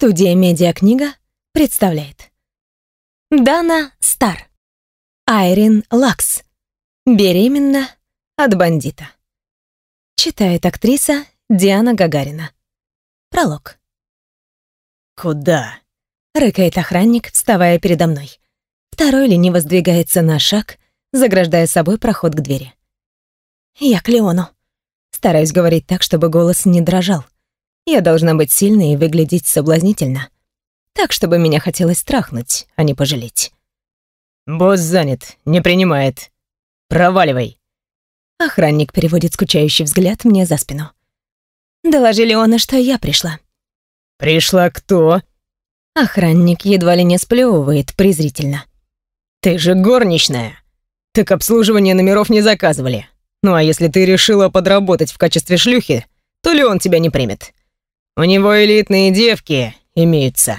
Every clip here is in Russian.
Студия «Медиакнига» представляет Дана Стар Айрин Лакс Беременна от бандита Читает актриса Диана Гагарина Пролог «Куда?» — рыкает охранник, вставая передо мной. Второй лениво сдвигается на шаг, заграждая собой проход к двери. «Я к Леону». Стараюсь говорить так, чтобы голос не дрожал — я должна быть сильной и выглядеть соблазнительно. Так, чтобы меня хотелось страхнуть, а не пожалеть. «Босс занят, не принимает. Проваливай». Охранник переводит скучающий взгляд мне за спину. Доложи Леона, что я пришла. «Пришла кто?» Охранник едва ли не сплёвывает презрительно. «Ты же горничная. Так обслуживание номеров не заказывали. Ну а если ты решила подработать в качестве шлюхи, то Леон тебя не примет. У него элитные девки имеются».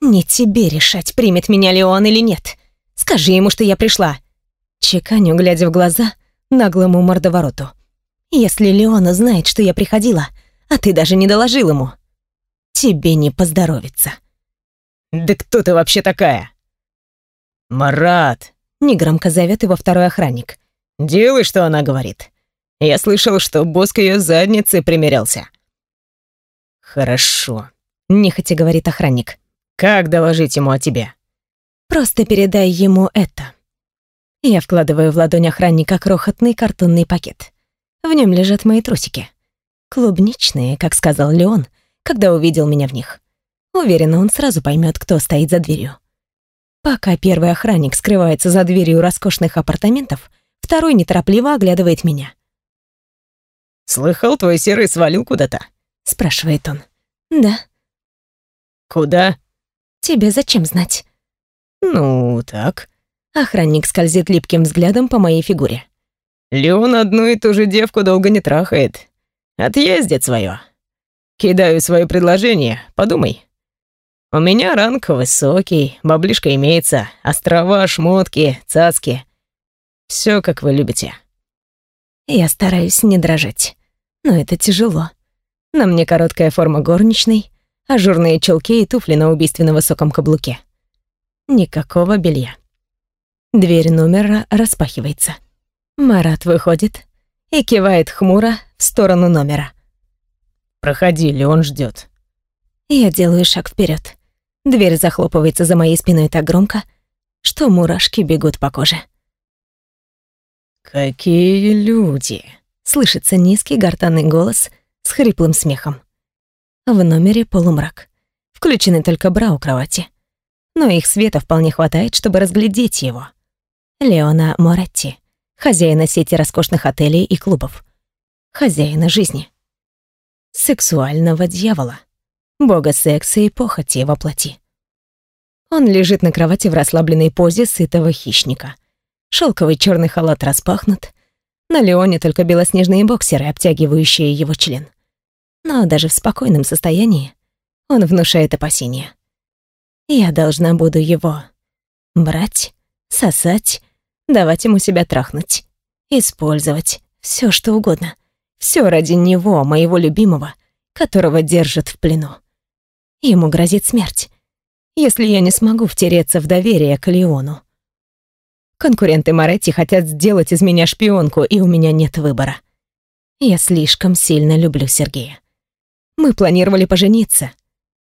«Не тебе решать, примет меня ли он или нет. Скажи ему, что я пришла». Чеканю, глядя в глаза, наглому мордовороту. «Если Леона знает, что я приходила, а ты даже не доложил ему, тебе не поздоровится». «Да кто ты вообще такая?» «Марат!» — негромко зовет его второй охранник. «Делай, что она говорит. Я слышал, что босс к ее заднице примерялся. «Хорошо», — нехотя говорит охранник. «Как доложить ему о тебе?» «Просто передай ему это». Я вкладываю в ладонь охранника крохотный картонный пакет. В нем лежат мои трусики. Клубничные, как сказал Леон, когда увидел меня в них. Уверена, он сразу поймет, кто стоит за дверью. Пока первый охранник скрывается за дверью роскошных апартаментов, второй неторопливо оглядывает меня. «Слыхал, твой серый свалил куда-то?» Спрашивает он. Да. Куда? Тебе зачем знать? Ну, так. Охранник скользит липким взглядом по моей фигуре. Леон одну и ту же девку долго не трахает. Отъездит свое. Кидаю свое предложение, подумай. У меня ранг высокий, баблишка имеется, острова, шмотки, цацки. Все, как вы любите. Я стараюсь не дрожать, но это тяжело. На мне короткая форма горничной, ажурные челки и туфли на убийственно высоком каблуке. Никакого белья. Дверь номера распахивается. Марат выходит и кивает хмуро в сторону номера. «Проходи, Леон ждет. Я делаю шаг вперед. Дверь захлопывается за моей спиной так громко, что мурашки бегут по коже. «Какие люди!» — слышится низкий гортанный голос с хриплым смехом. В номере полумрак. Включены только бра у кровати. Но их света вполне хватает, чтобы разглядеть его. Леона Моретти, хозяина сети роскошных отелей и клубов. Хозяина жизни. Сексуального дьявола. Бога секса и похоти воплоти. Он лежит на кровати в расслабленной позе сытого хищника. Шелковый черный халат распахнут. На Леоне только белоснежные боксеры, обтягивающие его член но даже в спокойном состоянии он внушает опасения. Я должна буду его брать, сосать, давать ему себя трахнуть, использовать, все что угодно. Все ради него, моего любимого, которого держат в плену. Ему грозит смерть, если я не смогу втереться в доверие к Леону. Конкуренты Моретти хотят сделать из меня шпионку, и у меня нет выбора. Я слишком сильно люблю Сергея. Мы планировали пожениться.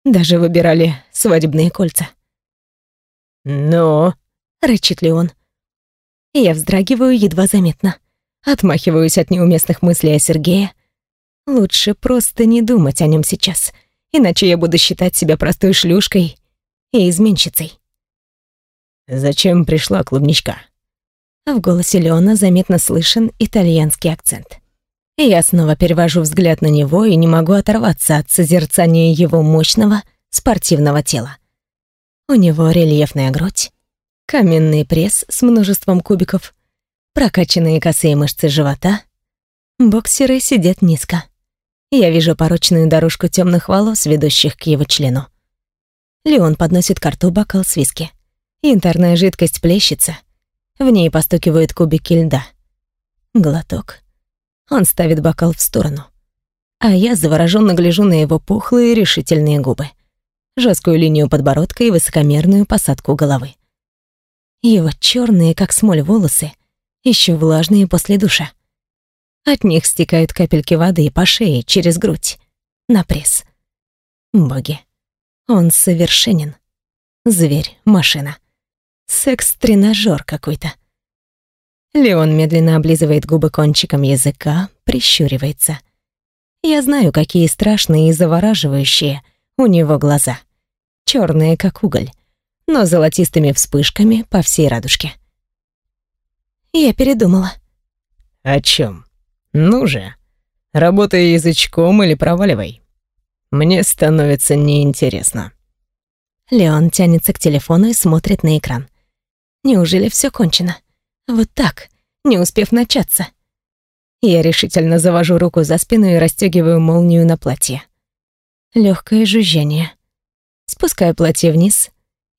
Даже выбирали свадебные кольца. «Но...» — рычит ли он. Я вздрагиваю едва заметно. Отмахиваюсь от неуместных мыслей о Сергее. Лучше просто не думать о нем сейчас, иначе я буду считать себя простой шлюшкой и изменщицей. «Зачем пришла клубничка?» В голосе Леона заметно слышен итальянский акцент. Я снова перевожу взгляд на него и не могу оторваться от созерцания его мощного спортивного тела. У него рельефная грудь, каменный пресс с множеством кубиков, прокачанные косые мышцы живота. Боксеры сидят низко. Я вижу порочную дорожку темных волос, ведущих к его члену. Леон подносит к рту бокал с виски. Янтарная жидкость плещется. В ней постукивают кубики льда. Глоток. Он ставит бокал в сторону. А я завороженно гляжу на его пухлые решительные губы. жесткую линию подбородка и высокомерную посадку головы. Его черные, как смоль, волосы, еще влажные после душа. От них стекают капельки воды по шее через грудь, на пресс. Боги, он совершенен. Зверь, машина. Секс-тренажер какой-то. Леон медленно облизывает губы кончиком языка, прищуривается. Я знаю, какие страшные и завораживающие у него глаза. Черные, как уголь, но золотистыми вспышками по всей радужке. Я передумала. О чем? Ну же, работай язычком или проваливай. Мне становится неинтересно. Леон тянется к телефону и смотрит на экран. Неужели все кончено? Вот так, не успев начаться. Я решительно завожу руку за спину и расстегиваю молнию на платье. Легкое жужжание. Спускаю платье вниз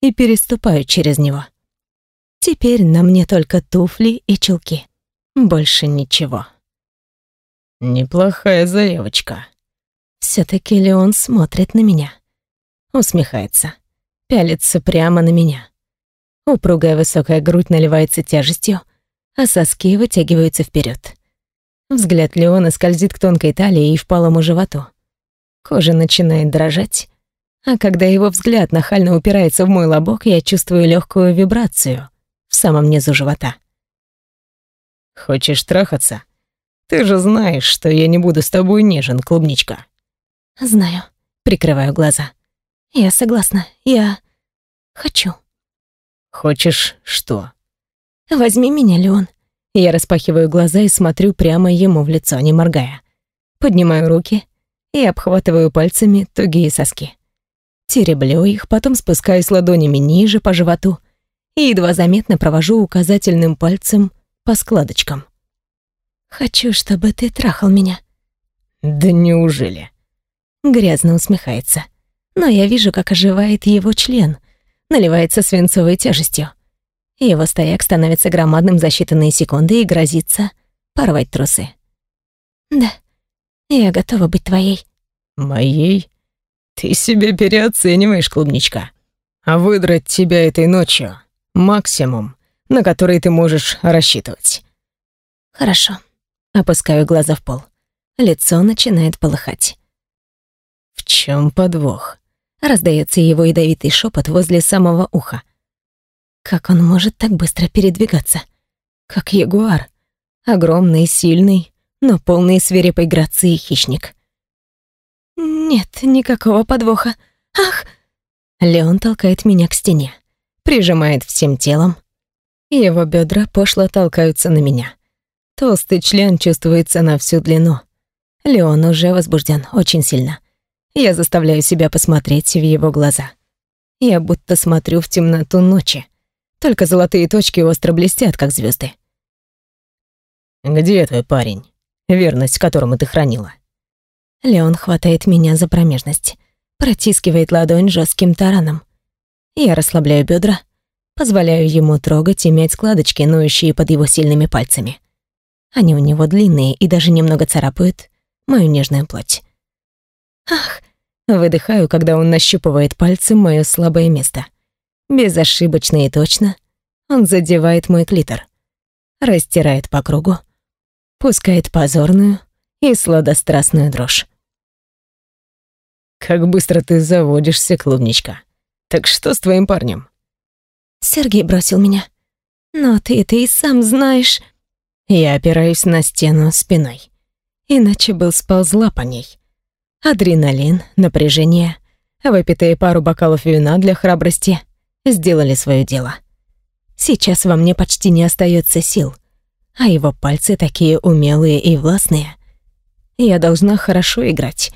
и переступаю через него. Теперь на мне только туфли и чулки. Больше ничего. Неплохая заявочка. все таки Леон смотрит на меня. Усмехается. Пялится прямо на меня. Упругая высокая грудь наливается тяжестью, а соски вытягиваются вперед. Взгляд Леона скользит к тонкой талии и впалому животу. Кожа начинает дрожать, а когда его взгляд нахально упирается в мой лобок, я чувствую легкую вибрацию в самом низу живота. «Хочешь трахаться? Ты же знаешь, что я не буду с тобой нежен, клубничка». «Знаю», — прикрываю глаза. «Я согласна, я хочу». «Хочешь что?» «Возьми меня, Леон». Я распахиваю глаза и смотрю прямо ему в лицо, не моргая. Поднимаю руки и обхватываю пальцами тугие соски. Тереблю их, потом спускаюсь ладонями ниже по животу и едва заметно провожу указательным пальцем по складочкам. «Хочу, чтобы ты трахал меня». «Да неужели?» Грязно усмехается. Но я вижу, как оживает его член, наливается свинцовой тяжестью. Его стояк становится громадным за считанные секунды и грозится порвать трусы. «Да, я готова быть твоей». «Моей? Ты себя переоцениваешь, клубничка. А выдрать тебя этой ночью — максимум, на который ты можешь рассчитывать». «Хорошо». Опускаю глаза в пол. Лицо начинает полыхать. «В чем подвох?» Раздается его ядовитый шепот возле самого уха. Как он может так быстро передвигаться? Как ягуар. Огромный, сильный, но полный свирепой грации хищник. Нет никакого подвоха. Ах! Леон толкает меня к стене, прижимает всем телом. Его бедра пошло толкаются на меня. Толстый член чувствуется на всю длину. Леон уже возбужден очень сильно. Я заставляю себя посмотреть в его глаза. Я будто смотрю в темноту ночи. Только золотые точки остро блестят, как звезды. «Где твой парень, верность которому ты хранила?» Леон хватает меня за промежность, протискивает ладонь жестким тараном. Я расслабляю бедра, позволяю ему трогать и мять складочки, ноющие под его сильными пальцами. Они у него длинные и даже немного царапают мою нежную плоть. Ах, выдыхаю, когда он нащупывает пальцем мое слабое место. Безошибочно и точно он задевает мой клитор, растирает по кругу, пускает позорную и сладострастную дрожь. «Как быстро ты заводишься, клубничка. Так что с твоим парнем?» Сергей бросил меня. «Но ты это и сам знаешь...» Я опираюсь на стену спиной. Иначе был сползла по ней. Адреналин, напряжение, выпитые пару бокалов вина для храбрости сделали свое дело. Сейчас во мне почти не остается сил, а его пальцы такие умелые и властные. Я должна хорошо играть,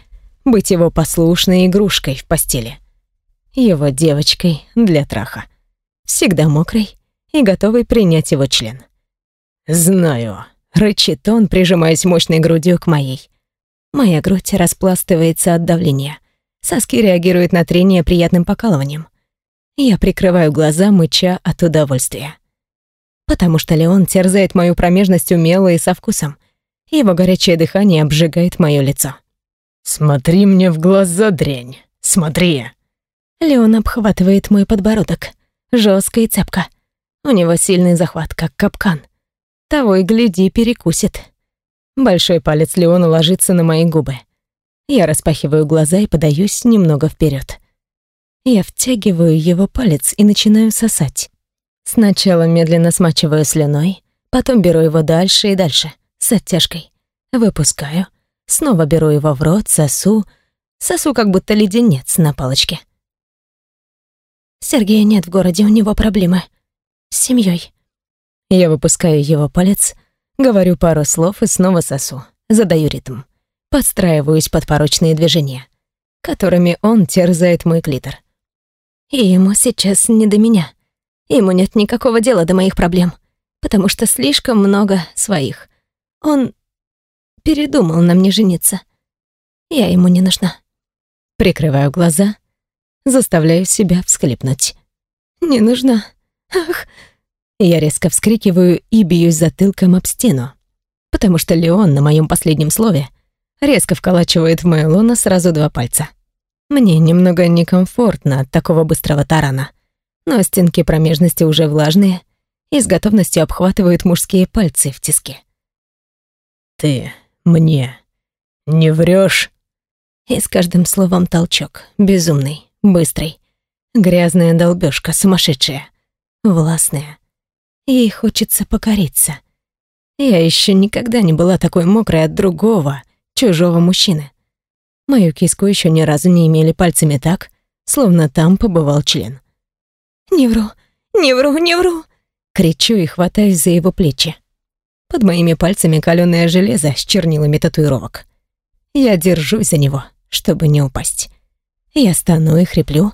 быть его послушной игрушкой в постели. Его девочкой для траха. Всегда мокрой и готовой принять его член. «Знаю», — рычит он, прижимаясь мощной грудью к моей. Моя грудь распластывается от давления. Соски реагируют на трение приятным покалыванием. Я прикрываю глаза, мыча от удовольствия. Потому что Леон терзает мою промежность умело и со вкусом. Его горячее дыхание обжигает моё лицо. «Смотри мне в глаза, дрянь, смотри!» Леон обхватывает мой подбородок. Жестко и цепко. У него сильный захват, как капкан. Того и гляди, перекусит. Большой палец Леона ложится на мои губы. Я распахиваю глаза и подаюсь немного вперед. Я втягиваю его палец и начинаю сосать. Сначала медленно смачиваю слюной, потом беру его дальше и дальше, с оттяжкой. Выпускаю, снова беру его в рот, сосу, сосу как будто леденец на палочке. Сергея нет в городе, у него проблемы. С семьей. Я выпускаю его палец, говорю пару слов и снова сосу, задаю ритм. Подстраиваюсь под порочные движения, которыми он терзает мой клитор. И ему сейчас не до меня. Ему нет никакого дела до моих проблем, потому что слишком много своих. Он передумал на мне жениться. Я ему не нужна. Прикрываю глаза — заставляю себя всхлипнуть. «Не нужна. Ах!» Я резко вскрикиваю и бьюсь затылком об стену, потому что Леон на моем последнем слове резко вколачивает в мою лоно сразу два пальца. Мне немного некомфортно от такого быстрого тарана, но стенки промежности уже влажные и с готовностью обхватывают мужские пальцы в тиске. «Ты мне не врешь? И с каждым словом толчок, безумный, Быстрый. Грязная долбёжка, сумасшедшая. Властная. Ей хочется покориться. Я еще никогда не была такой мокрой от другого, чужого мужчины. Мою киску еще ни разу не имели пальцами так, словно там побывал член. «Не вру, не вру, не вру!» Кричу и хватаюсь за его плечи. Под моими пальцами каленое железо с чернилами татуировок. Я держусь за него, чтобы не упасть. Я стану и хриплю,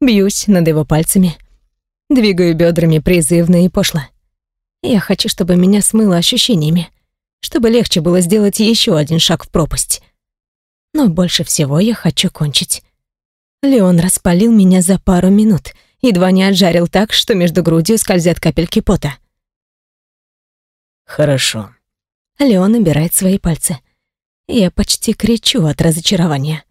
бьюсь над его пальцами, двигаю бедрами призывно и пошло. Я хочу, чтобы меня смыло ощущениями, чтобы легче было сделать еще один шаг в пропасть. Но больше всего я хочу кончить. Леон распалил меня за пару минут, едва не отжарил так, что между грудью скользят капельки пота. «Хорошо». Леон набирает свои пальцы. Я почти кричу от разочарования.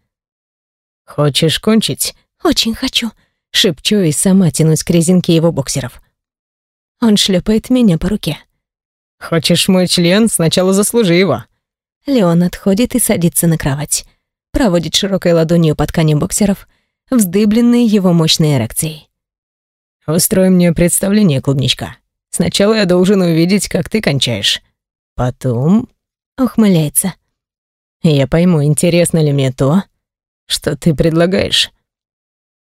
«Хочешь кончить?» «Очень хочу», — шепчу и сама тянусь к резинке его боксеров. Он шлепает меня по руке. «Хочешь мой член? Сначала заслужи его». Леон отходит и садится на кровать. Проводит широкой ладонью по ткани боксеров, вздыбленной его мощной эрекцией. «Устрой мне представление, клубничка. Сначала я должен увидеть, как ты кончаешь. Потом...» Ухмыляется. «Я пойму, интересно ли мне то, что ты предлагаешь?»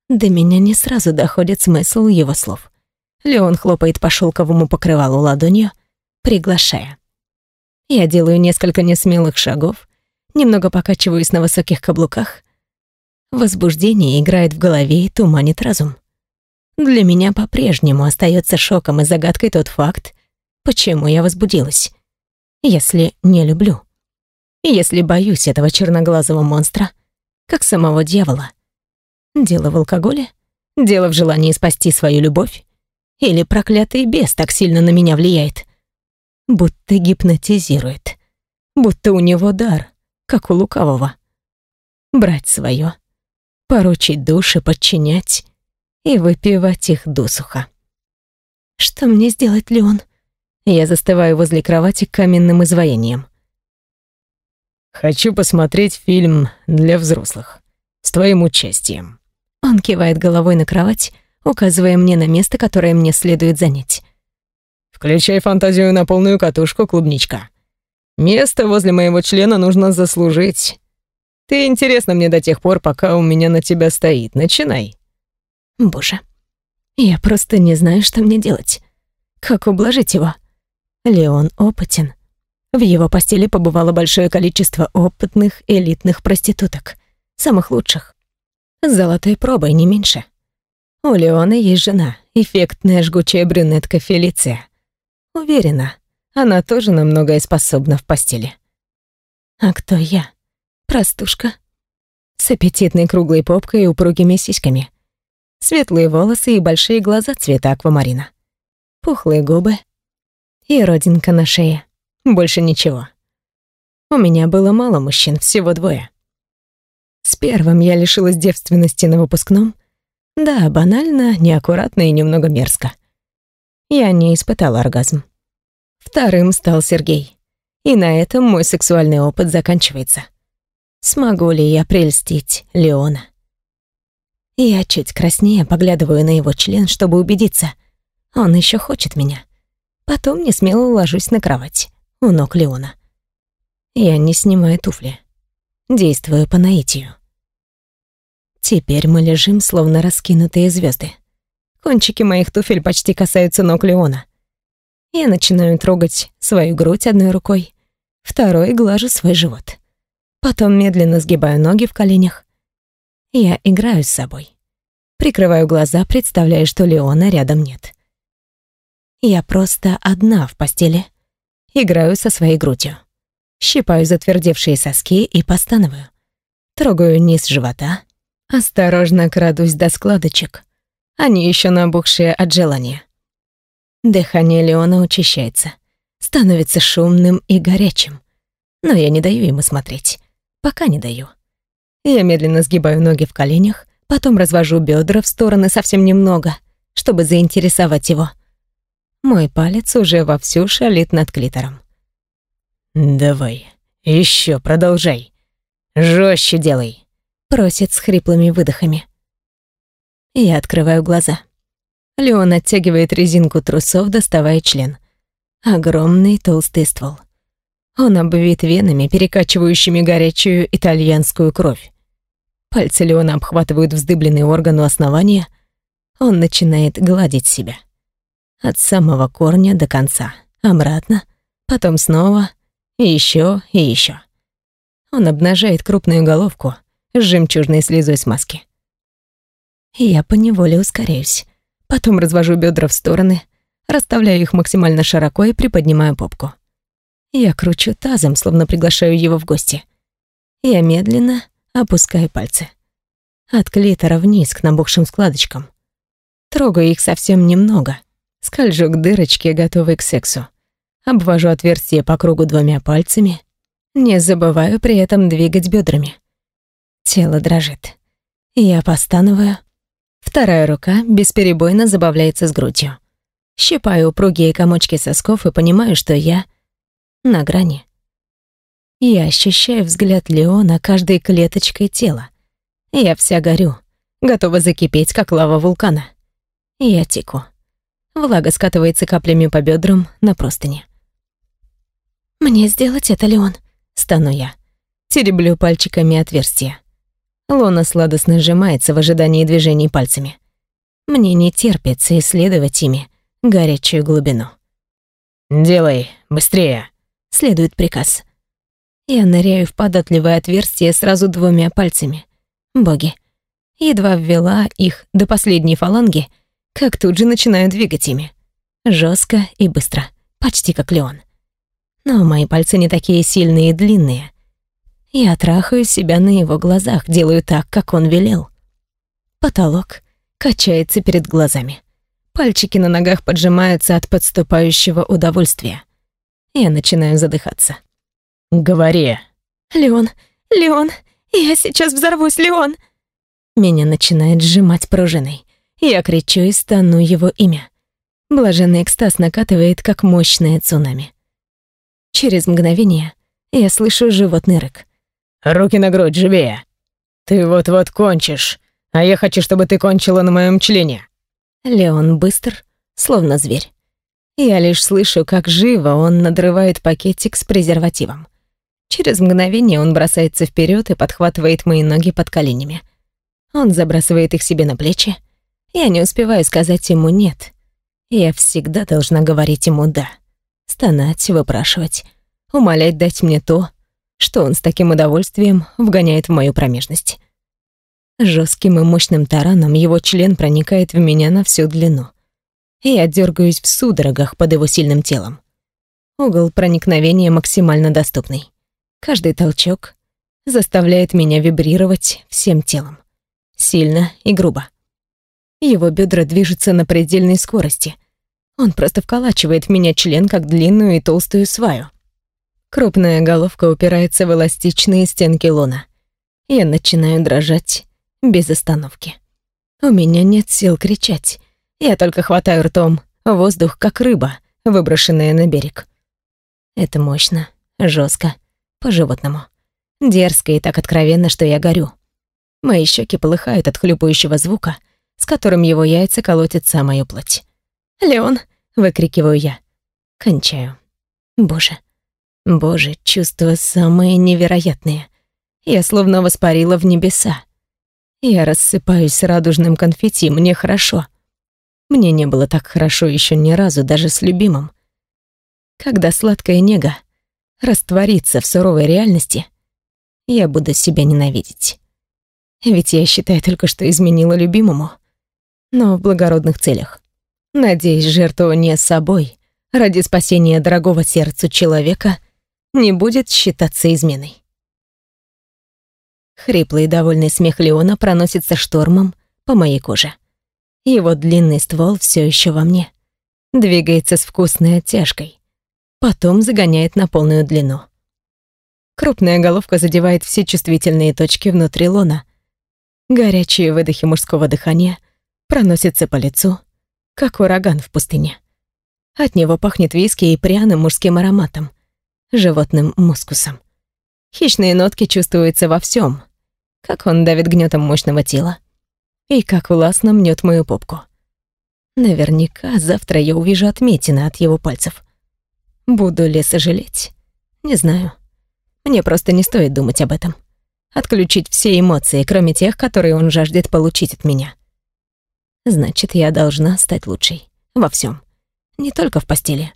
До меня не сразу доходит смысл его слов. Леон хлопает по шелковому покрывалу ладонью, приглашая. Я делаю несколько несмелых шагов, немного покачиваюсь на высоких каблуках. Возбуждение играет в голове и туманит разум. Для меня по-прежнему остается шоком и загадкой тот факт, почему я возбудилась. Если не люблю. Если боюсь этого черноглазого монстра — как самого дьявола. Дело в алкоголе? Дело в желании спасти свою любовь? Или проклятый бес так сильно на меня влияет? Будто гипнотизирует. Будто у него дар, как у лукавого. Брать свое, поручить души, подчинять и выпивать их досуха. Что мне сделать, Леон? Я застываю возле кровати каменным изваянием. Хочу посмотреть фильм для взрослых. С твоим участием». Он кивает головой на кровать, указывая мне на место, которое мне следует занять. «Включай фантазию на полную катушку, клубничка. Место возле моего члена нужно заслужить. Ты интересна мне до тех пор, пока у меня на тебя стоит. Начинай». Боже, я просто не знаю, что мне делать. Как ублажить его? Леон опытен. В его постели побывало большое количество опытных элитных проституток, самых лучших. С золотой пробой не меньше. У Леона есть жена, эффектная жгучая брюнетка Фелиция. Уверена, она тоже на многое способна в постели. А кто я? Простушка. С аппетитной круглой попкой и упругими сиськами. Светлые волосы и большие глаза цвета аквамарина. Пухлые губы и родинка на шее. Больше ничего. У меня было мало мужчин, всего двое. С первым я лишилась девственности на выпускном, Да, банально, неаккуратно и немного мерзко. Я не испытала оргазм. Вторым стал Сергей. И на этом мой сексуальный опыт заканчивается. Смогу ли я прельстить Леона? Я чуть краснее поглядываю на его член, чтобы убедиться. Он еще хочет меня. Потом не смело ложусь на кровать у ног Леона. Я не снимаю туфли. Действую по наитию. Теперь мы лежим, словно раскинутые звезды. Кончики моих туфель почти касаются ног Леона. Я начинаю трогать свою грудь одной рукой, второй глажу свой живот. Потом медленно сгибаю ноги в коленях. Я играю с собой. Прикрываю глаза, представляя, что Леона рядом нет. Я просто одна в постели. Играю со своей грудью. Щипаю затвердевшие соски и постановую. Трогаю низ живота. Осторожно крадусь до складочек. Они еще набухшие от желания. Дыхание Леона учащается. Становится шумным и горячим. Но я не даю ему смотреть. Пока не даю. Я медленно сгибаю ноги в коленях, потом развожу бедра в стороны совсем немного, чтобы заинтересовать его. Мой палец уже вовсю шалит над клитором. «Давай, еще продолжай. Жестче делай», — просит с хриплыми выдохами. Я открываю глаза. Леон оттягивает резинку трусов, доставая член. Огромный толстый ствол. Он обвит венами, перекачивающими горячую итальянскую кровь. Пальцы Леона обхватывают вздыбленный орган у основания. Он начинает гладить себя. От самого корня до конца. Обратно. Потом снова. И еще, и еще. Он обнажает крупную головку с жемчужной слезой смазки. Я поневоле ускоряюсь. Потом развожу бедра в стороны, расставляю их максимально широко и приподнимаю попку. Я кручу тазом, словно приглашаю его в гости. Я медленно опускаю пальцы. От клитора вниз к набухшим складочкам. Трогаю их совсем немного. Скольжу к дырочке, готовой к сексу. Обвожу отверстие по кругу двумя пальцами. Не забываю при этом двигать бедрами. Тело дрожит. Я постановую, Вторая рука бесперебойно забавляется с грудью. Щипаю упругие комочки сосков и понимаю, что я на грани. Я ощущаю взгляд Леона каждой клеточкой тела. Я вся горю, готова закипеть, как лава вулкана. Я теку. Влага скатывается каплями по бедрам на простыне. «Мне сделать это, Леон?» — стану я. Тереблю пальчиками отверстия. Лона сладостно сжимается в ожидании движений пальцами. Мне не терпится исследовать ими горячую глубину. «Делай, быстрее!» — следует приказ. Я ныряю в податливое отверстие сразу двумя пальцами. Боги. Едва ввела их до последней фаланги, как тут же начинаю двигать ими. Жестко и быстро, почти как Леон. Но мои пальцы не такие сильные и длинные. Я трахаю себя на его глазах, делаю так, как он велел. Потолок качается перед глазами. Пальчики на ногах поджимаются от подступающего удовольствия. Я начинаю задыхаться. «Говори». «Леон, Леон, я сейчас взорвусь, Леон!» Меня начинает сжимать пружиной. Я кричу и стану его имя. Блаженный экстаз накатывает, как мощное цунами. Через мгновение я слышу животный рык. Руки на грудь, живее. Ты вот-вот кончишь, а я хочу, чтобы ты кончила на моем члене. Леон быстр, словно зверь. Я лишь слышу, как живо он надрывает пакетик с презервативом. Через мгновение он бросается вперед и подхватывает мои ноги под коленями. Он забрасывает их себе на плечи. Я не успеваю сказать ему «нет». Я всегда должна говорить ему «да». Стонать, выпрашивать, умолять дать мне то, что он с таким удовольствием вгоняет в мою промежность. Жестким и мощным тараном его член проникает в меня на всю длину. Я дергаюсь в судорогах под его сильным телом. Угол проникновения максимально доступный. Каждый толчок заставляет меня вибрировать всем телом. Сильно и грубо. Его бедра движутся на предельной скорости. Он просто вколачивает в меня член, как длинную и толстую сваю. Крупная головка упирается в эластичные стенки лона. Я начинаю дрожать без остановки. У меня нет сил кричать. Я только хватаю ртом воздух, как рыба, выброшенная на берег. Это мощно, жестко, по-животному. Дерзко и так откровенно, что я горю. Мои щеки полыхают от хлюпающего звука, с которым его яйца колотятся о мою плоть. «Леон!» — выкрикиваю я. Кончаю. Боже. Боже, чувства самые невероятные. Я словно воспарила в небеса. Я рассыпаюсь радужным конфетти, мне хорошо. Мне не было так хорошо еще ни разу, даже с любимым. Когда сладкая нега растворится в суровой реальности, я буду себя ненавидеть. Ведь я считаю только, что изменила любимому, но в благородных целях. Надеюсь, жертвование собой ради спасения дорогого сердцу человека не будет считаться изменой. Хриплый довольный смех Леона проносится штормом по моей коже. Его длинный ствол все еще во мне. Двигается с вкусной оттяжкой. Потом загоняет на полную длину. Крупная головка задевает все чувствительные точки внутри лона. Горячие выдохи мужского дыхания проносятся по лицу, как ураган в пустыне. От него пахнет виски и пряным мужским ароматом, животным мускусом. Хищные нотки чувствуются во всем, как он давит гнетом мощного тела, и как властно мнет мою попку. Наверняка завтра я увижу отметины от его пальцев. Буду ли сожалеть? Не знаю. Мне просто не стоит думать об этом. Отключить все эмоции, кроме тех, которые он жаждет получить от меня. Значит, я должна стать лучшей. Во всем, Не только в постели.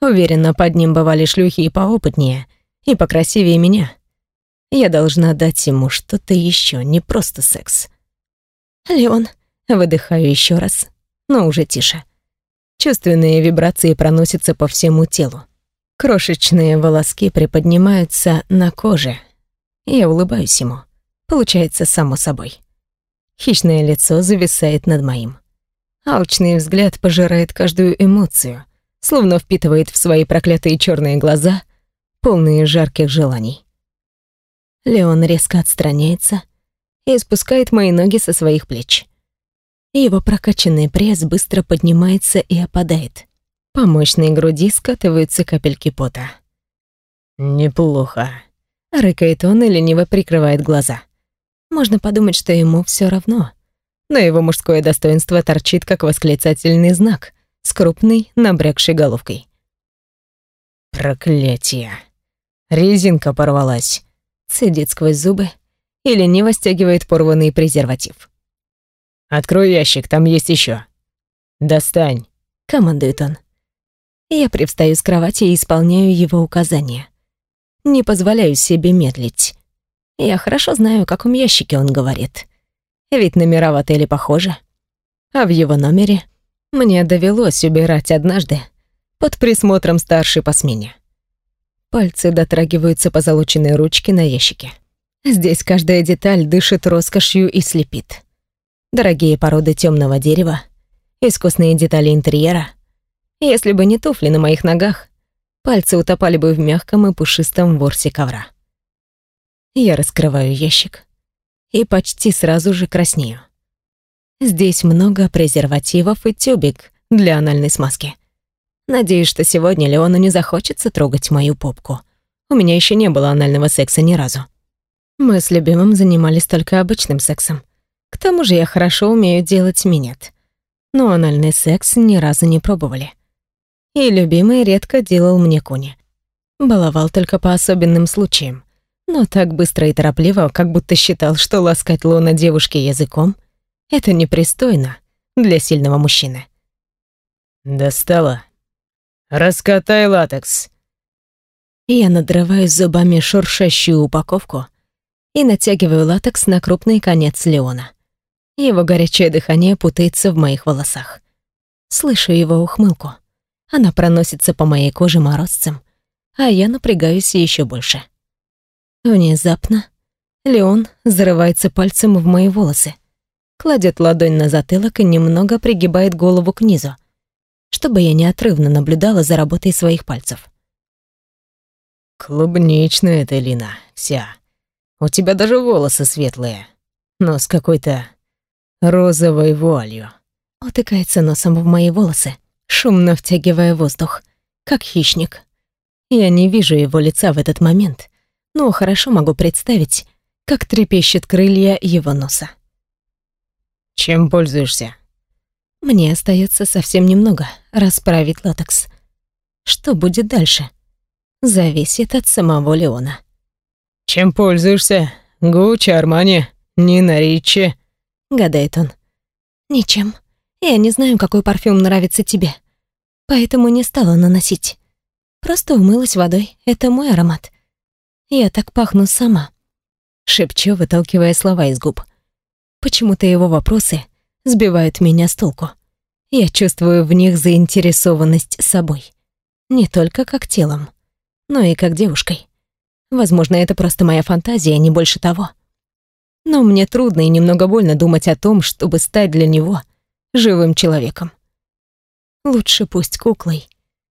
Уверена, под ним бывали шлюхи и поопытнее, и покрасивее меня. Я должна дать ему что-то еще, не просто секс. «Леон», выдыхаю еще раз, но уже тише. Чувственные вибрации проносятся по всему телу. Крошечные волоски приподнимаются на коже. Я улыбаюсь ему. Получается само собой. Хищное лицо зависает над моим. Алчный взгляд пожирает каждую эмоцию, словно впитывает в свои проклятые черные глаза, полные жарких желаний. Леон резко отстраняется — и спускает мои ноги со своих плеч. Его прокачанный пресс быстро поднимается и опадает. По мощной груди скатываются капельки пота. «Неплохо», — рыкает он и лениво прикрывает глаза. Можно подумать, что ему все равно. Но его мужское достоинство торчит, как восклицательный знак, с крупной, набрякшей головкой. «Проклятие! Резинка порвалась!» Цедит сквозь зубы, и лениво стягивает порванный презерватив. «Открой ящик, там есть еще. Достань», — командует он. Я привстаю с кровати и исполняю его указания. Не позволяю себе медлить. Я хорошо знаю, о каком ящике он говорит. Ведь номера в отеле похожи. А в его номере мне довелось убирать однажды под присмотром старшей по смене. Пальцы дотрагиваются по залученной ручке на ящике. Здесь каждая деталь дышит роскошью и слепит. Дорогие породы темного дерева, искусные детали интерьера. Если бы не туфли на моих ногах, пальцы утопали бы в мягком и пушистом ворсе ковра. Я раскрываю ящик и почти сразу же краснею. Здесь много презервативов и тюбик для анальной смазки. Надеюсь, что сегодня Леону не захочется трогать мою попку. У меня еще не было анального секса ни разу. Мы с любимым занимались только обычным сексом. К тому же я хорошо умею делать минет. Но анальный секс ни разу не пробовали. И любимый редко делал мне куни. Баловал только по особенным случаям. Но так быстро и торопливо, как будто считал, что ласкать лона девушки языком — это непристойно для сильного мужчины. «Достала? Раскатай латекс!» Я надрываю зубами шуршащую упаковку — и натягиваю латекс на крупный конец Леона. Его горячее дыхание путается в моих волосах. Слышу его ухмылку. Она проносится по моей коже морозцем, а я напрягаюсь еще больше. Внезапно Леон зарывается пальцем в мои волосы, кладет ладонь на затылок и немного пригибает голову к низу, чтобы я неотрывно наблюдала за работой своих пальцев. «Клубничная ты, Лина, вся», у тебя даже волосы светлые, но с какой-то розовой вуалью. Утыкается носом в мои волосы, шумно втягивая воздух, как хищник. Я не вижу его лица в этот момент, но хорошо могу представить, как трепещет крылья его носа. Чем пользуешься? Мне остается совсем немного расправить латекс. Что будет дальше? Зависит от самого Леона. Чем пользуешься? Гуччи, Армани, Нина Ричи? Гадает он. Ничем. Я не знаю, какой парфюм нравится тебе. Поэтому не стала наносить. Просто умылась водой. Это мой аромат. Я так пахну сама. Шепчу, выталкивая слова из губ. Почему-то его вопросы сбивают меня с толку. Я чувствую в них заинтересованность собой. Не только как телом, но и как девушкой. Возможно, это просто моя фантазия, не больше того. Но мне трудно и немного больно думать о том, чтобы стать для него живым человеком. Лучше пусть куклой,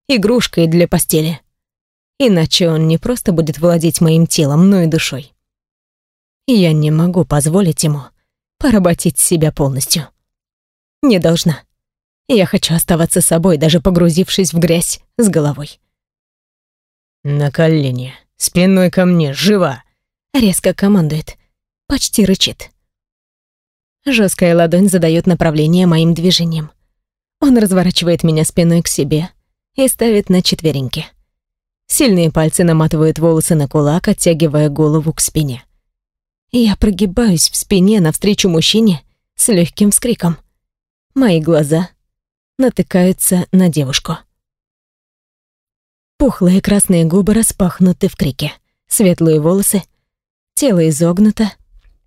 игрушкой для постели. Иначе он не просто будет владеть моим телом, но и душой. Я не могу позволить ему поработить себя полностью. Не должна. Я хочу оставаться собой, даже погрузившись в грязь с головой. «На колени, спиной ко мне, жива!» Резко командует, почти рычит. Жесткая ладонь задает направление моим движениям. Он разворачивает меня спиной к себе и ставит на четвереньки. Сильные пальцы наматывают волосы на кулак, оттягивая голову к спине. Я прогибаюсь в спине навстречу мужчине с легким вскриком. Мои глаза натыкаются на девушку. Пухлые красные губы распахнуты в крике, светлые волосы, тело изогнуто,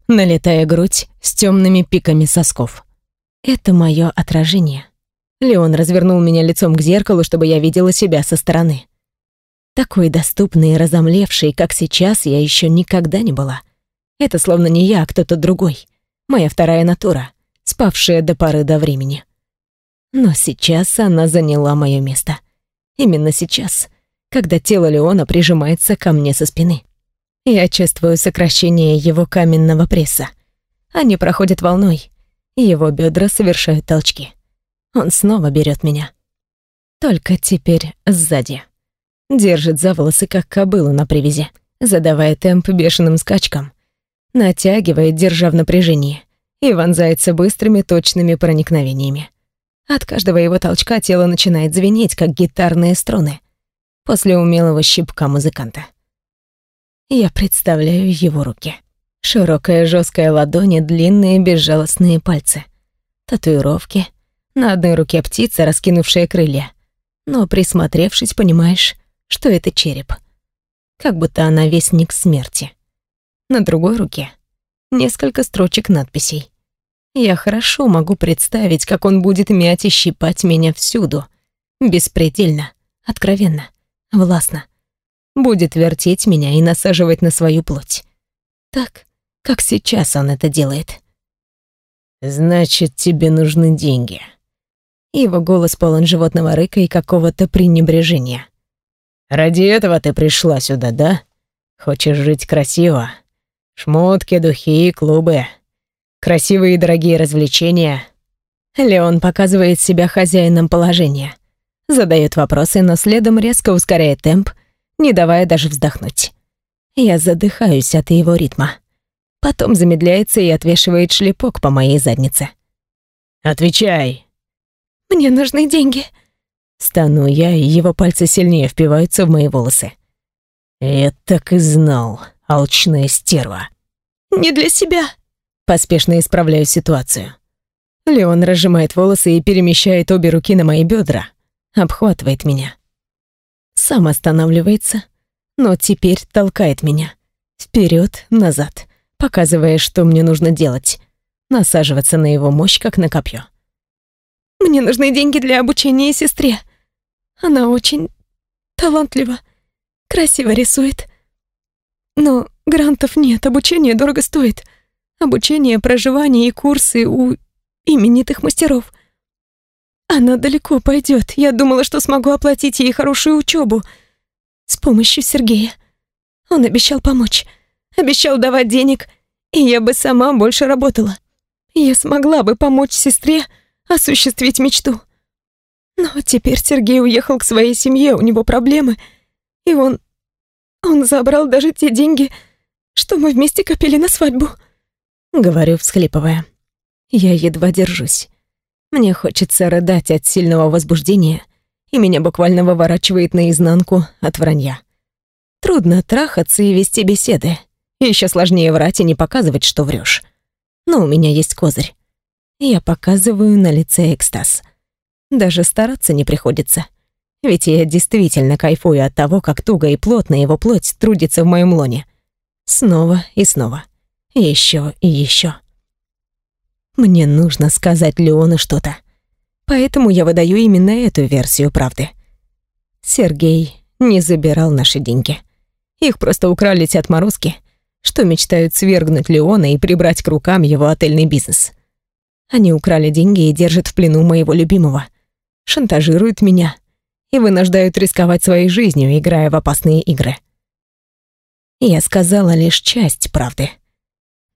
налетая грудь с темными пиками сосков. Это мое отражение. Леон развернул меня лицом к зеркалу, чтобы я видела себя со стороны. Такой доступной и разомлевшей, как сейчас, я еще никогда не была. Это словно не я, а кто-то другой. Моя вторая натура, спавшая до поры до времени. Но сейчас она заняла мое место. Именно сейчас, когда тело Леона прижимается ко мне со спины. Я чувствую сокращение его каменного пресса. Они проходят волной, его бедра совершают толчки. Он снова берет меня. Только теперь сзади. Держит за волосы, как кобылу на привязи, задавая темп бешеным скачкам. Натягивает, держа в напряжении, и вонзается быстрыми точными проникновениями. От каждого его толчка тело начинает звенеть, как гитарные струны, после умелого щипка музыканта. Я представляю его руки. Широкая жесткая ладонь длинные безжалостные пальцы. Татуировки. На одной руке птица, раскинувшая крылья. Но присмотревшись, понимаешь, что это череп. Как будто она вестник смерти. На другой руке несколько строчек надписей. Я хорошо могу представить, как он будет мять и щипать меня всюду. Беспредельно, откровенно, властно. Будет вертеть меня и насаживать на свою плоть. Так, как сейчас он это делает. «Значит, тебе нужны деньги». Его голос полон животного рыка и какого-то пренебрежения. Ради этого ты пришла сюда, да? Хочешь жить красиво? Шмотки, духи, клубы. Красивые и дорогие развлечения. Леон показывает себя хозяином положения. Задает вопросы, но следом резко ускоряет темп, не давая даже вздохнуть. Я задыхаюсь от его ритма. Потом замедляется и отвешивает шлепок по моей заднице. «Отвечай!» «Мне нужны деньги», Стану я, и его пальцы сильнее впиваются в мои волосы. Я так и знал, алчная стерва. «Не для себя!» Поспешно исправляю ситуацию. Леон разжимает волосы и перемещает обе руки на мои бедра, обхватывает меня. Сам останавливается, но теперь толкает меня. вперед, назад, показывая, что мне нужно делать. Насаживаться на его мощь, как на копье. «Мне нужны деньги для обучения сестре», она очень талантлива, красиво рисует. Но грантов нет, обучение дорого стоит. Обучение, проживание и курсы у именитых мастеров. Она далеко пойдет. Я думала, что смогу оплатить ей хорошую учебу с помощью Сергея. Он обещал помочь, обещал давать денег, и я бы сама больше работала. я смогла бы помочь сестре осуществить мечту. Но теперь Сергей уехал к своей семье, у него проблемы, и он... он забрал даже те деньги, что мы вместе копили на свадьбу. Говорю, всхлипывая. Я едва держусь. Мне хочется рыдать от сильного возбуждения, и меня буквально выворачивает наизнанку от вранья. Трудно трахаться и вести беседы. Еще сложнее врать и не показывать, что врешь. Но у меня есть козырь. Я показываю на лице экстаз. Даже стараться не приходится. Ведь я действительно кайфую от того, как туго и плотно его плоть трудится в моем лоне. Снова и снова. Еще и еще. Мне нужно сказать Леону что-то. Поэтому я выдаю именно эту версию правды. Сергей не забирал наши деньги. Их просто украли те отморозки, что мечтают свергнуть Леона и прибрать к рукам его отельный бизнес. Они украли деньги и держат в плену моего любимого. Шантажируют меня и вынуждают рисковать своей жизнью, играя в опасные игры. Я сказала лишь часть правды.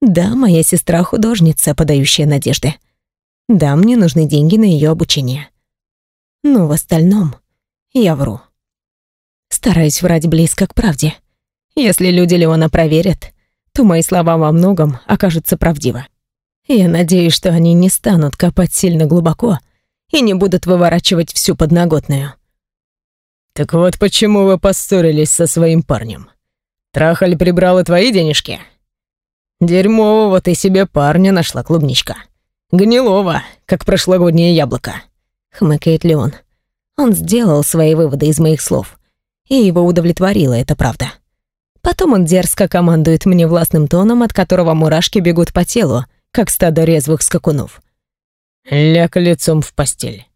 Да, моя сестра художница, подающая надежды. Да, мне нужны деньги на ее обучение. Но в остальном я вру. Стараюсь врать близко к правде. Если люди Леона проверят, то мои слова во многом окажутся правдивы. Я надеюсь, что они не станут копать сильно глубоко и не будут выворачивать всю подноготную. «Так вот почему вы поссорились со своим парнем. Трахаль прибрал и твои денежки? Дерьмового ты себе парня нашла, клубничка. Гнилого, как прошлогоднее яблоко», — хмыкает Леон. Он сделал свои выводы из моих слов, и его удовлетворила эта правда. Потом он дерзко командует мне властным тоном, от которого мурашки бегут по телу, как стадо резвых скакунов. «Ляг лицом в постель».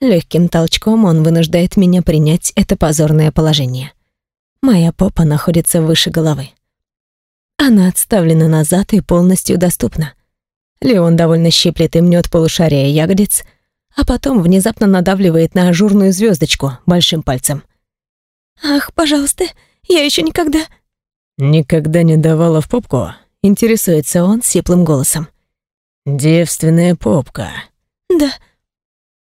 Легким толчком он вынуждает меня принять это позорное положение. Моя попа находится выше головы. Она отставлена назад и полностью доступна. Леон довольно щиплет и мнет полушария ягодиц, а потом внезапно надавливает на ажурную звездочку большим пальцем. «Ах, пожалуйста, я еще никогда...» «Никогда не давала в попку?» — интересуется он сиплым голосом. «Девственная попка». «Да».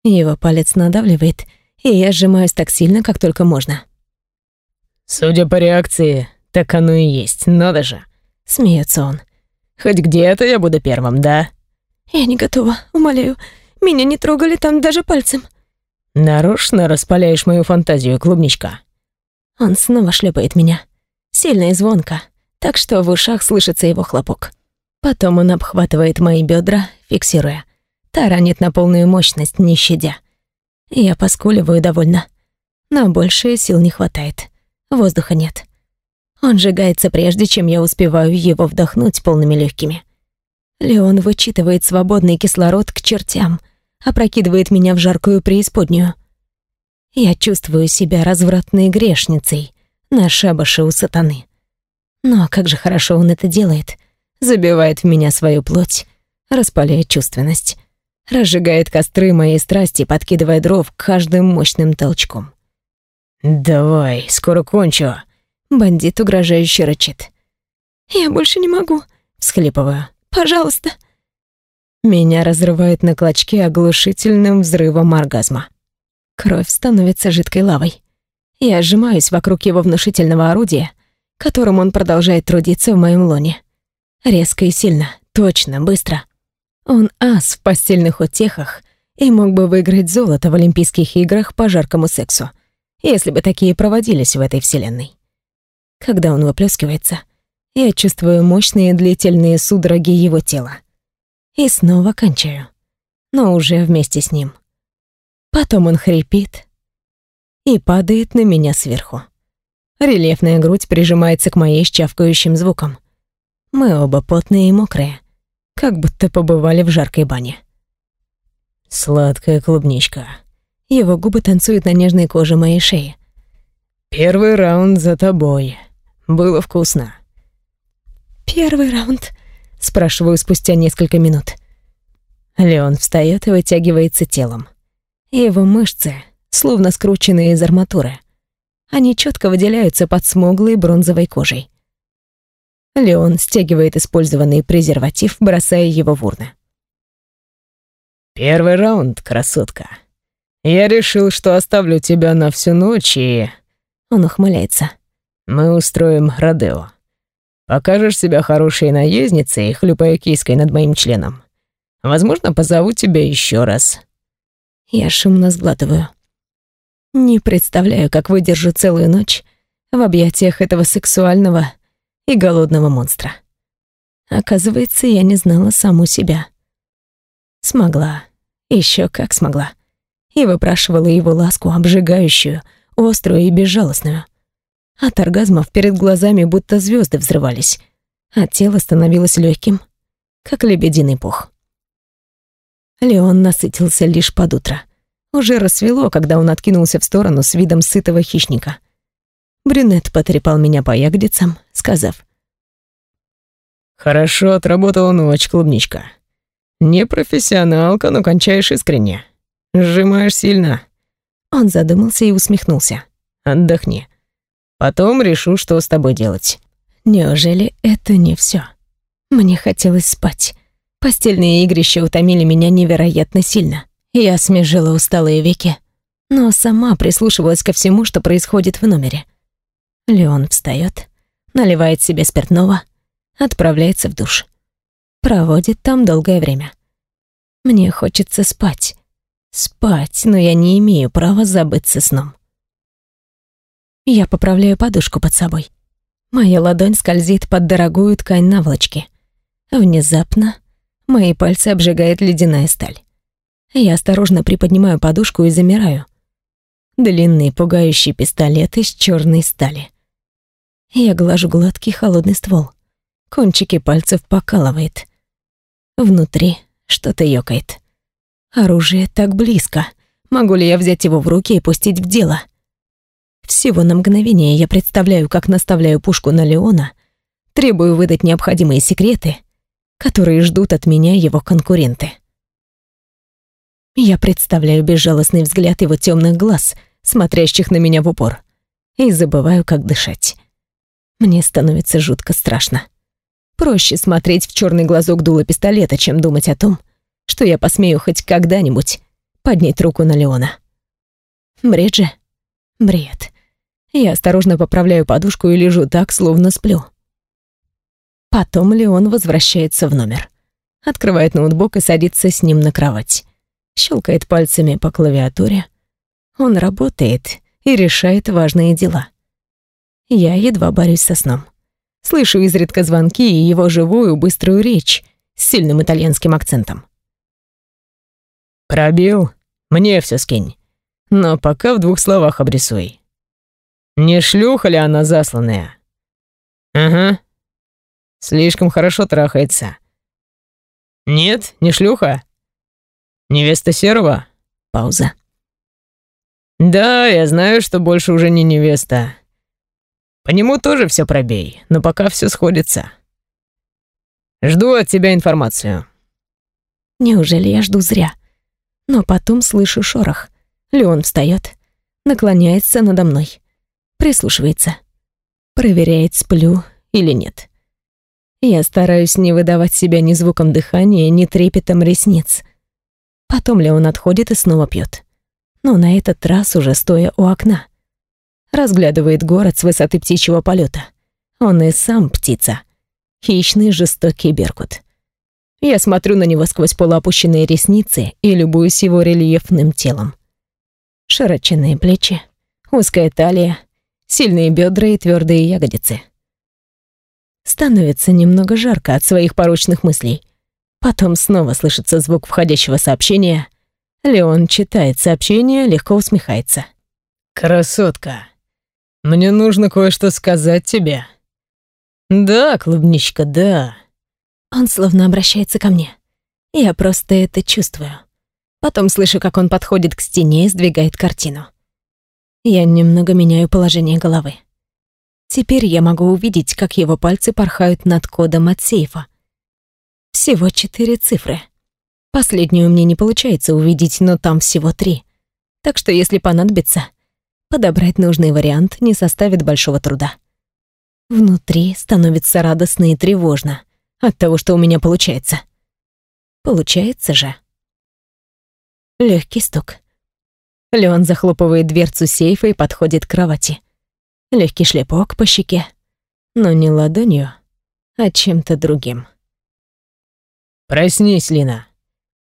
Его палец надавливает, и я сжимаюсь так сильно, как только можно. «Судя по реакции, так оно и есть, надо же». Смеется он. «Хоть где-то я буду первым, да?» «Я не готова, умоляю. Меня не трогали там даже пальцем». «Нарочно распаляешь мою фантазию, клубничка?» Он снова шлепает меня. Сильно и звонко, так что в ушах слышится его хлопок. Потом он обхватывает мои бедра, фиксируя. Таранит на полную мощность, не щадя. Я поскуливаю довольно. Но больше сил не хватает. Воздуха нет. Он сжигается прежде, чем я успеваю его вдохнуть полными легкими. Леон вычитывает свободный кислород к чертям, опрокидывает меня в жаркую преисподнюю. Я чувствую себя развратной грешницей на шабаше у сатаны. Но как же хорошо он это делает. Забивает в меня свою плоть, распаляет чувственность. Разжигает костры моей страсти, подкидывая дров каждым мощным толчком. «Давай, скоро кончу!» Бандит угрожающе рычит. «Я больше не могу», — всхлипываю. «Пожалуйста». Меня разрывает на клочки оглушительным взрывом оргазма. Кровь становится жидкой лавой. Я сжимаюсь вокруг его внушительного орудия, которым он продолжает трудиться в моем лоне. Резко и сильно, точно, быстро. Он ас в постельных утехах и мог бы выиграть золото в Олимпийских играх по жаркому сексу, если бы такие проводились в этой вселенной. Когда он выплескивается, я чувствую мощные длительные судороги его тела. И снова кончаю, но уже вместе с ним. Потом он хрипит и падает на меня сверху. Рельефная грудь прижимается к моей с чавкающим звуком. Мы оба потные и мокрые, как будто побывали в жаркой бане. Сладкая клубничка. Его губы танцуют на нежной коже моей шеи. Первый раунд за тобой. Было вкусно. Первый раунд, спрашиваю спустя несколько минут. Леон встает и вытягивается телом. Его мышцы, словно скрученные из арматуры. Они четко выделяются под смуглой бронзовой кожей. Леон стягивает использованный презерватив, бросая его в урны. Первый раунд, красотка. Я решил, что оставлю тебя на всю ночь и... Он ухмыляется. Мы устроим Родео. Покажешь себя хорошей наездницей, хлюпая киской над моим членом. Возможно, позову тебя еще раз. Я шумно сглатываю. Не представляю, как выдержу целую ночь в объятиях этого сексуального и голодного монстра. Оказывается, я не знала саму себя. Смогла. еще как смогла. И выпрашивала его ласку, обжигающую, острую и безжалостную. От оргазмов перед глазами будто звезды взрывались, а тело становилось легким, как лебединый пух. Леон насытился лишь под утро. Уже рассвело, когда он откинулся в сторону с видом сытого хищника. Брюнет потрепал меня по ягодицам, сказав. «Хорошо отработала ночь, клубничка. Не профессионалка, но кончаешь искренне. Сжимаешь сильно». Он задумался и усмехнулся. «Отдохни. Потом решу, что с тобой делать». Неужели это не все? Мне хотелось спать. Постельные игрища утомили меня невероятно сильно. Я смежила усталые веки, но сама прислушивалась ко всему, что происходит в номере. Леон встает, наливает себе спиртного, отправляется в душ. Проводит там долгое время. Мне хочется спать. Спать, но я не имею права забыться сном. Я поправляю подушку под собой. Моя ладонь скользит под дорогую ткань наволочки. Внезапно Мои пальцы обжигает ледяная сталь. Я осторожно приподнимаю подушку и замираю. Длинный пугающий пистолет из черной стали. Я глажу гладкий холодный ствол. Кончики пальцев покалывает. Внутри что-то ёкает. Оружие так близко. Могу ли я взять его в руки и пустить в дело? Всего на мгновение я представляю, как наставляю пушку на Леона, требую выдать необходимые секреты которые ждут от меня его конкуренты. Я представляю безжалостный взгляд его темных глаз, смотрящих на меня в упор, и забываю, как дышать. Мне становится жутко страшно. Проще смотреть в черный глазок дула пистолета, чем думать о том, что я посмею хоть когда-нибудь поднять руку на Леона. Бред же? Бред. Я осторожно поправляю подушку и лежу так, словно сплю. Потом Леон возвращается в номер. Открывает ноутбук и садится с ним на кровать. Щелкает пальцами по клавиатуре. Он работает и решает важные дела. Я едва борюсь со сном. Слышу изредка звонки и его живую, быструю речь с сильным итальянским акцентом. «Пробил? Мне все скинь. Но пока в двух словах обрисуй. Не шлюха ли она засланная?» «Ага, Слишком хорошо трахается. Нет, не шлюха. Невеста Серого? Пауза. Да, я знаю, что больше уже не невеста. По нему тоже все пробей, но пока все сходится. Жду от тебя информацию. Неужели я жду зря? Но потом слышу шорох. Леон встает, наклоняется надо мной, прислушивается, проверяет, сплю или нет. Я стараюсь не выдавать себя ни звуком дыхания, ни трепетом ресниц. Потом Леон отходит и снова пьет. Но на этот раз уже стоя у окна. Разглядывает город с высоты птичьего полета. Он и сам птица. Хищный жестокий беркут. Я смотрю на него сквозь полуопущенные ресницы и любуюсь его рельефным телом. Широченные плечи, узкая талия, сильные бедра и твердые ягодицы — Становится немного жарко от своих порочных мыслей. Потом снова слышится звук входящего сообщения. Леон читает сообщение, легко усмехается. «Красотка, мне нужно кое-что сказать тебе». «Да, клубничка, да». Он словно обращается ко мне. Я просто это чувствую. Потом слышу, как он подходит к стене и сдвигает картину. Я немного меняю положение головы. Теперь я могу увидеть, как его пальцы порхают над кодом от сейфа. Всего четыре цифры. Последнюю мне не получается увидеть, но там всего три. Так что если понадобится, подобрать нужный вариант не составит большого труда. Внутри становится радостно и тревожно от того, что у меня получается. Получается же. Легкий стук. Леон захлопывает дверцу сейфа и подходит к кровати. Легкий шлепок по щеке, но не ладонью, а чем-то другим. «Проснись, Лина!»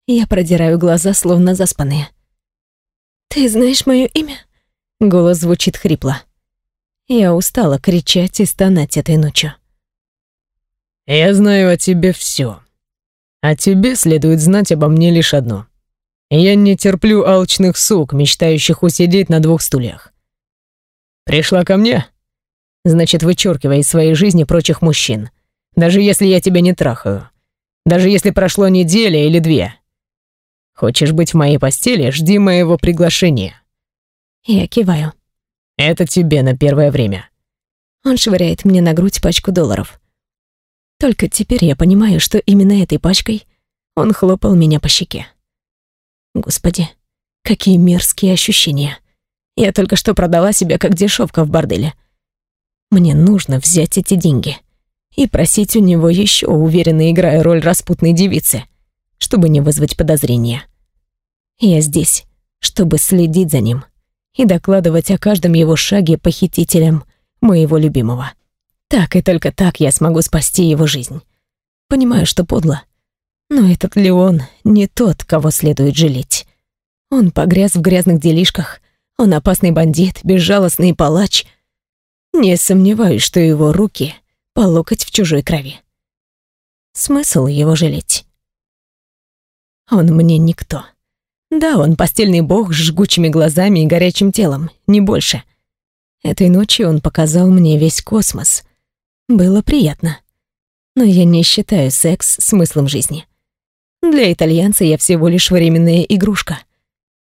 Я продираю глаза, словно заспанные. «Ты знаешь мое имя?» Голос звучит хрипло. Я устала кричать и стонать этой ночью. «Я знаю о тебе все. А тебе следует знать обо мне лишь одно. Я не терплю алчных сук, мечтающих усидеть на двух стульях. Пришла ко мне? Значит, вычеркивай из своей жизни прочих мужчин. Даже если я тебя не трахаю. Даже если прошло неделя или две. Хочешь быть в моей постели, жди моего приглашения. Я киваю. Это тебе на первое время. Он швыряет мне на грудь пачку долларов. Только теперь я понимаю, что именно этой пачкой он хлопал меня по щеке. Господи, какие мерзкие ощущения. Я только что продала себя как дешевка в борделе. Мне нужно взять эти деньги и просить у него еще, уверенно играя роль распутной девицы, чтобы не вызвать подозрения. Я здесь, чтобы следить за ним и докладывать о каждом его шаге похитителям моего любимого. Так и только так я смогу спасти его жизнь. Понимаю, что подло, но этот Леон не тот, кого следует жалеть. Он погряз в грязных делишках, он опасный бандит, безжалостный палач. Не сомневаюсь, что его руки по локоть в чужой крови. Смысл его жалеть? Он мне никто. Да, он постельный бог с жгучими глазами и горячим телом, не больше. Этой ночью он показал мне весь космос. Было приятно. Но я не считаю секс смыслом жизни. Для итальянца я всего лишь временная игрушка.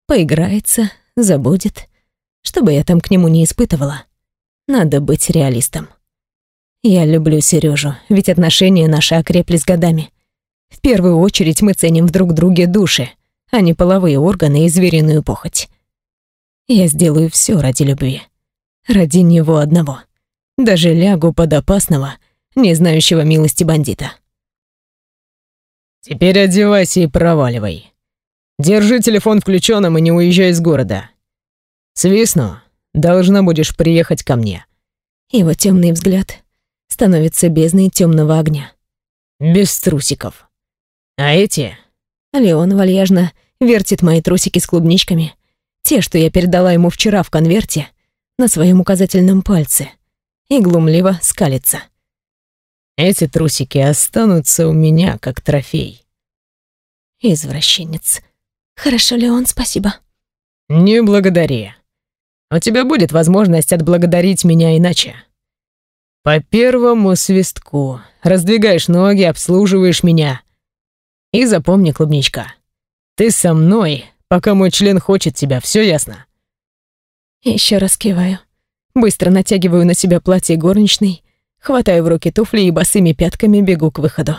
Поиграется, забудет. Что бы я там к нему не испытывала, надо быть реалистом. Я люблю Сережу, ведь отношения наши окрепли с годами. В первую очередь мы ценим в друг друге души — а не половые органы и звериную похоть. Я сделаю все ради любви. Ради него одного. Даже лягу под опасного, не знающего милости бандита. Теперь одевайся и проваливай. Держи телефон включенным и не уезжай из города. Свистну, должна будешь приехать ко мне. Его темный взгляд становится бездной темного огня. Без трусиков. А эти? Леон вальяжно вертит мои трусики с клубничками, те, что я передала ему вчера в конверте, на своем указательном пальце, и глумливо скалится. Эти трусики останутся у меня как трофей. Извращенец. Хорошо, Леон, спасибо. Не благодари. У тебя будет возможность отблагодарить меня иначе. По первому свистку раздвигаешь ноги, обслуживаешь меня. И запомни, клубничка, ты со мной, пока мой член хочет тебя, все ясно?» Еще раз киваю. Быстро натягиваю на себя платье горничной, хватаю в руки туфли и босыми пятками бегу к выходу.